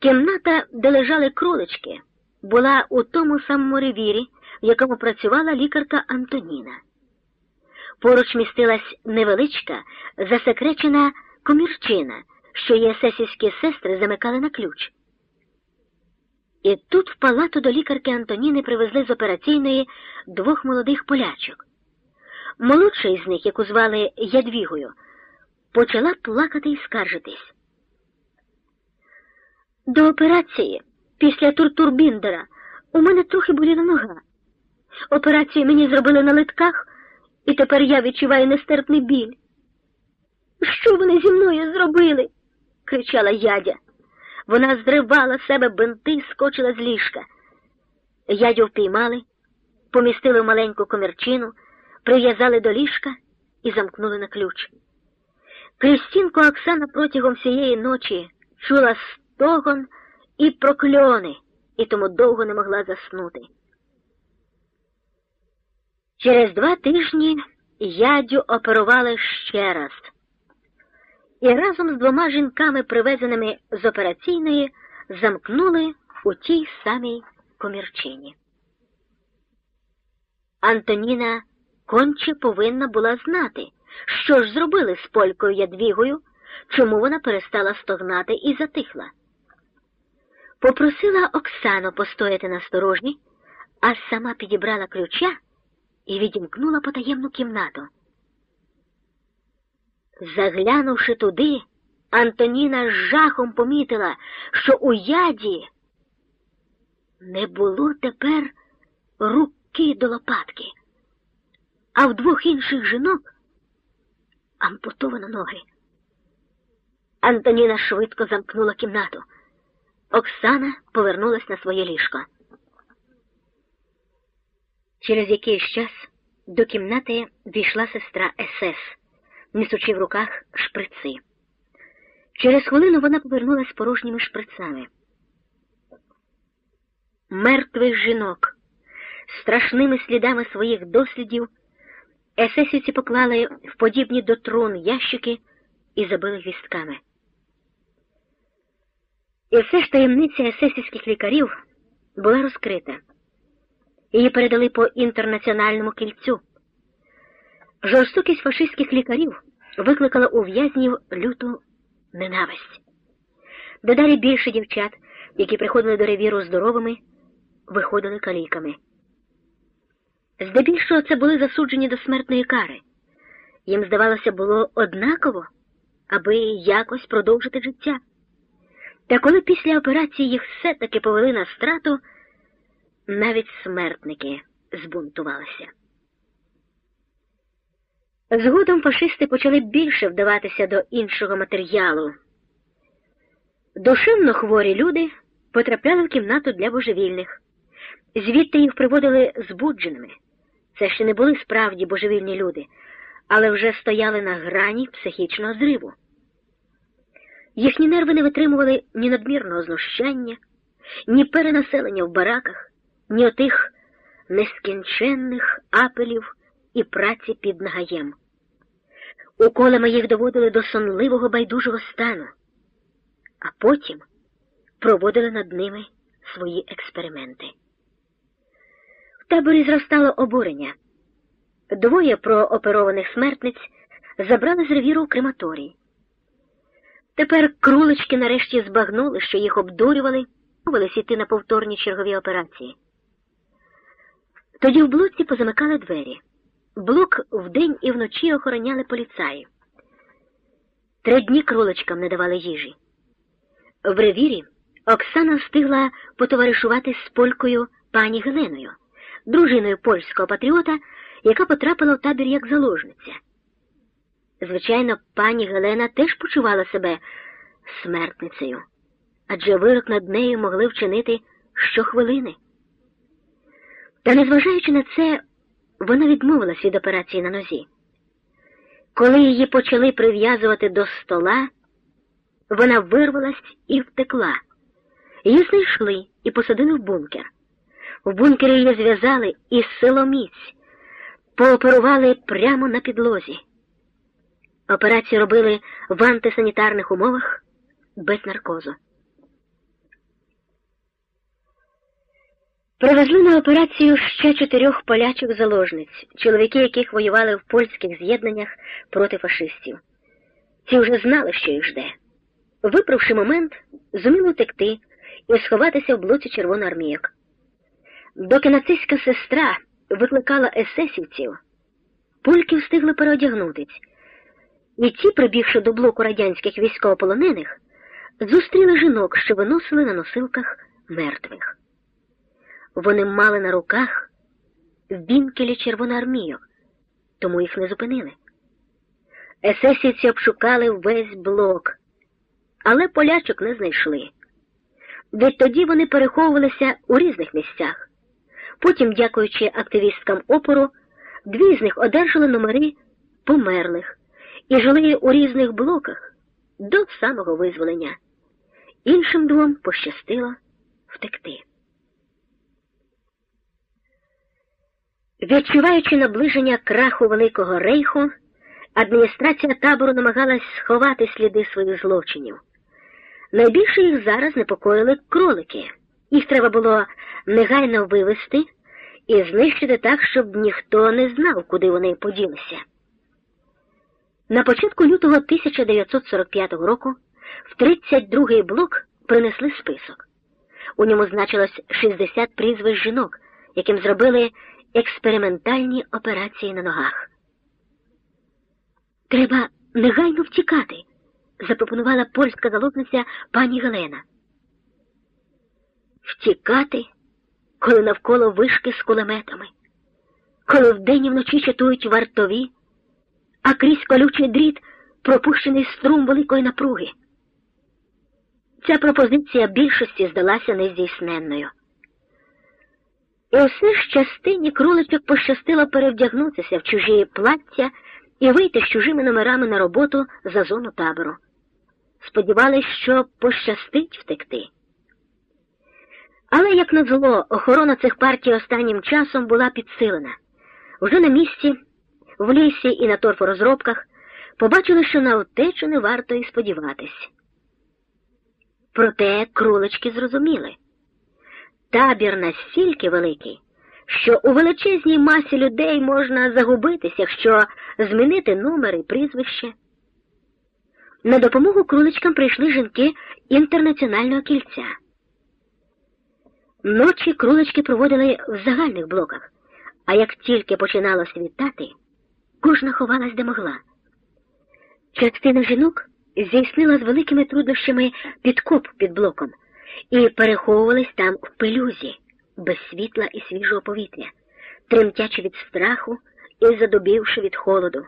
Кімната, де лежали кролички, була у тому самому ревірі, в якому працювала лікарка Антоніна. Поруч містилась невеличка, засекречена комірчина, що її есесівські сестри замикали на ключ. І тут в палату до лікарки Антоніни привезли з операційної двох молодих полячок. Молодша із них, яку звали Ядвігою, почала плакати і скаржитись. До операції, після тортур Біндера, у мене трохи боліла нога. Операцію мені зробили на литках, і тепер я відчуваю нестерпний біль. Що вони зі мною зробили? кричала ядя. Вона зривала з себе бинти скочила з ліжка. Ядю впіймали, помістили в маленьку комірчину, прив'язали до ліжка і замкнули на ключ. Крізь Оксана протягом всієї ночі чула стогон і прокльони, і тому довго не могла заснути. Через два тижні ядю оперували ще раз. І разом з двома жінками, привезеними з операційної, замкнули у тій самій комірчині. Антоніна конче повинна була знати, що ж зробили з полькою Ядвігою, чому вона перестала стогнати і затихла. Попросила Оксану постояти на сторожні, а сама підібрала ключа і відімкнула потаємну кімнату. Заглянувши туди, Антоніна з жахом помітила, що у яді не було тепер руки до лопатки, а в двох інших жінок ампутовано ноги. Антоніна швидко замкнула кімнату. Оксана повернулась на своє ліжко. Через якийсь час до кімнати війшла сестра СС, несучи в руках шприци. Через хвилину вона повернулася порожніми шприцами. Мертвих жінок, страшними слідами своїх дослідів, есесівці поклали в подібні до трун ящики і забили гвістками. І все ж таємниця есесівських лікарів була розкрита. Її передали по інтернаціональному кільцю. Жорстокість фашистських лікарів викликала у в'язнів люту ненависть. Дедалі більше дівчат, які приходили до ревіру здоровими, виходили каліками. Здебільшого це були засуджені до смертної кари. Їм, здавалося, було однаково, аби якось продовжити життя. Та коли після операції їх все-таки повели на страту, навіть смертники збунтувалися. Згодом фашисти почали більше вдаватися до іншого матеріалу. Душевно хворі люди потрапляли в кімнату для божевільних, звідти їх приводили збудженими. Це ще не були справді божевільні люди, але вже стояли на грані психічного зриву. Їхні нерви не витримували ні надмірного знущання, ні перенаселення в бараках, ні отих нескінченних апелів і праці під нагаєм. Уколами їх доводили до сонливого байдужого стану, а потім проводили над ними свої експерименти. В таборі зростало обурення. Двоє прооперованих смертниць забрали з ревіру крематорій. Тепер крулечки нарешті збагнули, що їх обдурювали, мовились іти на повторні чергові операції. Тоді в блоці позамикали двері. Блок вдень і вночі охороняли поліцаї. Три дні кроличкам не давали їжі. В ревірі Оксана встигла потоваришувати з полькою пані Геленою, дружиною польського патріота, яка потрапила в табір як заложниця. Звичайно, пані Гелена теж почувала себе смертницею, адже вирок над нею могли вчинити щохвилини. Та, незважаючи на це, вона відмовилась від операції на нозі. Коли її почали прив'язувати до стола, вона вирвалась і втекла. Її знайшли і посадили в бункер. В бункері її зв'язали і силоміць, пооперували прямо на підлозі. Операцію робили в антисанітарних умовах без наркозу. Привезли на операцію ще чотирьох полячок заложниць, чоловіки, яких воювали в польських з'єднаннях проти фашистів. Ці вже знали, що їх жде. Виправши момент, зуміли втекти і сховатися в блоці червоноармійок. Доки нацистська сестра викликала есесівців, польки встигли переодягнутись, і ті, прибігши до блоку радянських військовополонених, зустріли жінок, що виносили на носилках мертвих. Вони мали на руках вінкелі червоноармійок, тому їх не зупинили. Есесівці обшукали весь блок, але полячок не знайшли. Відтоді вони переховувалися у різних місцях. Потім, дякуючи активісткам опору, дві з них одержали номери померлих і жили у різних блоках до самого визволення. Іншим двом пощастило втекти. Відчуваючи наближення краху Великого рейху, адміністрація табору намагалась сховати сліди своїх злочинів. Найбільше їх зараз непокоїли кролики. Їх треба було негайно вивезти і знищити так, щоб ніхто не знав, куди вони поділися. На початку лютого 1945 року в 32-й блок принесли список. У ньому значилось 60 прізвищ жінок, яким зробили експериментальні операції на ногах. Треба негайно втікати, запропонувала польська заложниця пані Галена. Втікати, коли навколо вишки з кулеметами, коли вдень і вночі чатують вартові, а крізь колючий дріт пропущений струм великої напруги. Ця пропозиція більшості здалася нездійсненною. І усе ж частині кроличок пощастило перевдягнутися в чужі плаття і вийти з чужими номерами на роботу за зону табору. Сподівались, що пощастить втекти. Але, як назло, охорона цих партій останнім часом була підсилена. Уже на місці, в лісі і на торфорозробках побачили, що на втечу не варто і сподіватись. Проте кролички зрозуміли табір настільки великий, що у величезній масі людей можна загубитись, якщо змінити номер і прізвище. На допомогу кроличкам прийшли жінки інтернаціонального кільця. Ночі кролички проводили в загальних блоках, а як тільки починало світати, кожна ховалась де могла. Частина жінок здійснила з великими труднощами підкоп під блоком і переховувались там в пелюзі, без світла і свіжого повітря, тремтячи від страху і задубівши від холоду.